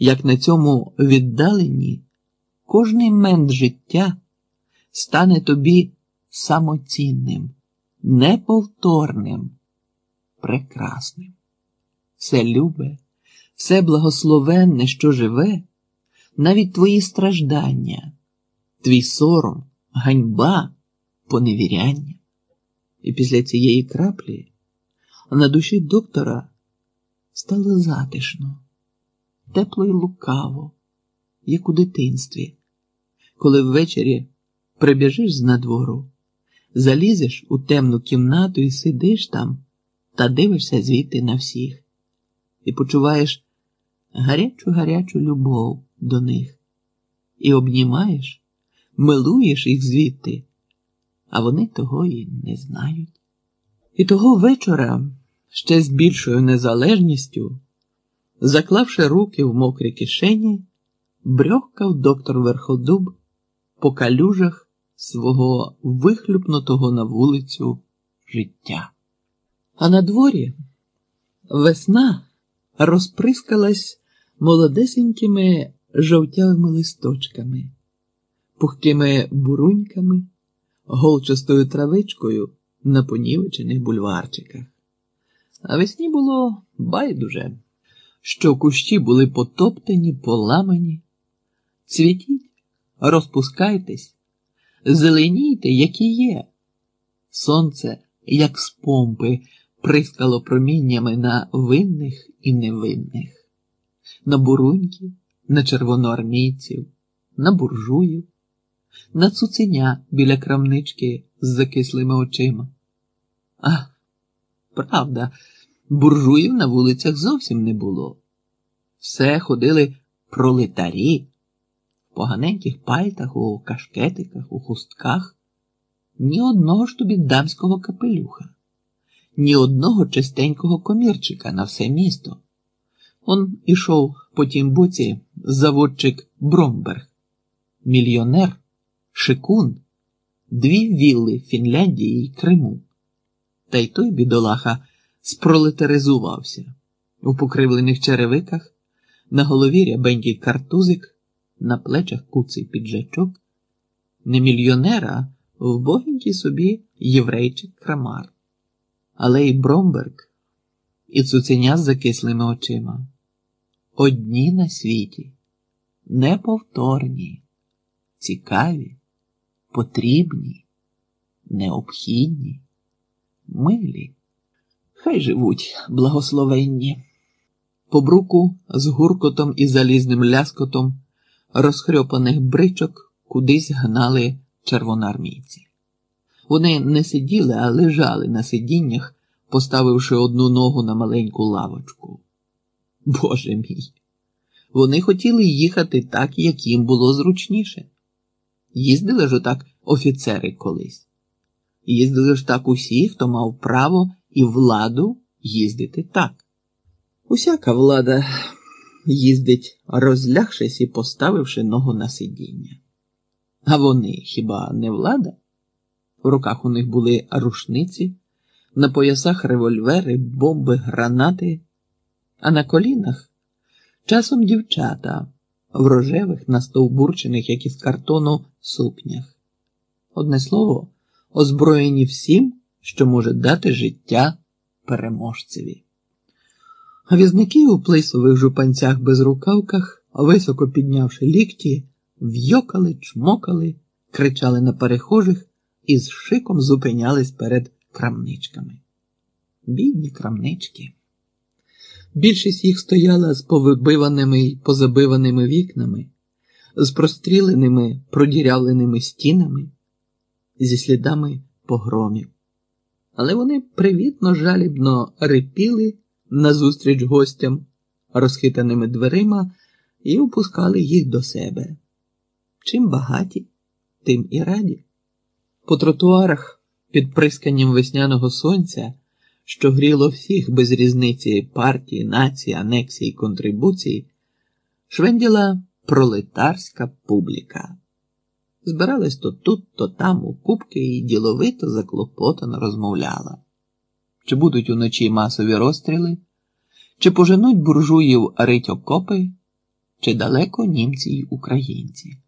як на цьому віддаленні кожний мент життя стане тобі самоцінним, неповторним, прекрасним. Все любе, все благословенне, що живе, навіть твої страждання, твій сором, ганьба, поневіряння. І після цієї краплі на душі доктора стало затишно, тепло й лукаво, як у дитинстві, коли ввечері прибіжиш з надвору, залізеш у темну кімнату і сидиш там та дивишся звідти на всіх, і почуваєш гарячу гарячу любов до них, і обнімаєш, милуєш їх звідти, а вони того і не знають. І того вечора ще з більшою незалежністю, заклавши руки в мокрі кишені, брьохкав доктор Верходуб по калюжах свого вихлюпнутого на вулицю життя. А на дворі весна розприскалась молодесенькими жовтявими листочками, пухкими буруньками, голчастою травичкою на понівечених бульварчиках. А весні було байдуже, що кущі були потоптані, поламані. Цвітіть, розпускайтесь, зеленійте, які є. Сонце, як з помпи, прискало проміннями на винних і невинних, на буруньків, на червоноармійців, на буржуїв, на цуценя біля крамнички з закислими очима. А, правда, буржуїв на вулицях зовсім не було. Все ходили пролетарі в поганеньких пальтах, у кашкетиках, у хустках. Ні одного ж тобі дамського капелюха, ні одного чистенького комірчика на все місто. Он ішов по тім боці заводчик Бромберг, мільйонер, шикун, дві вілли Фінляндії й Криму. Та й той бідолаха спролетаризувався у покривлених черевиках, на голові рябенький картузик, на плечах куций піджачок, не мільйонера, вбогенький собі єврейчик крамар. Але й Бромберг, і цуценя з закислими очима. Одні на світі, неповторні, цікаві, потрібні, необхідні, милі. Хай живуть благословенні. По бруку з гуркотом і залізним ляскотом розхрьопаних бричок кудись гнали червоноармійці. Вони не сиділи, а лежали на сидіннях, поставивши одну ногу на маленьку лавочку. Боже мій! Вони хотіли їхати так, як їм було зручніше. Їздили ж отак офіцери колись. Їздили ж так усі, хто мав право і владу їздити так. Усяка влада їздить, розлягшись і поставивши ногу на сидіння. А вони хіба не влада? В руках у них були рушниці, на поясах револьвери, бомби, гранати, а на колінах часом дівчата в рожевих, настовбурчених, як із картону, сукнях. Одне слово, озброєні всім, що може дати життя переможцеві. Візники у плисових жупанцях без рукавках, високо піднявши лікті, в'йокали, чмокали, кричали на перехожих і з шиком зупинялись перед крамничками. Бідні крамнички. Більшість їх стояла з повибиваними й позабиваними вікнами, з простріленими, продірявленими стінами, зі слідами погромів. Але вони привітно жалібно рипіли назустріч гостям розхитаними дверима і опускали їх до себе. Чим багаті, тим і раді. По тротуарах під присканням весняного сонця, що гріло всіх без різниці партії, нації, анексії, контрибуцій, швенділа пролетарська публіка. Збиралась то тут, то там у кубки і діловито заклопотано розмовляла. Чи будуть уночі масові розстріли, чи поженуть буржуїв рить окопи, чи далеко німці й українці.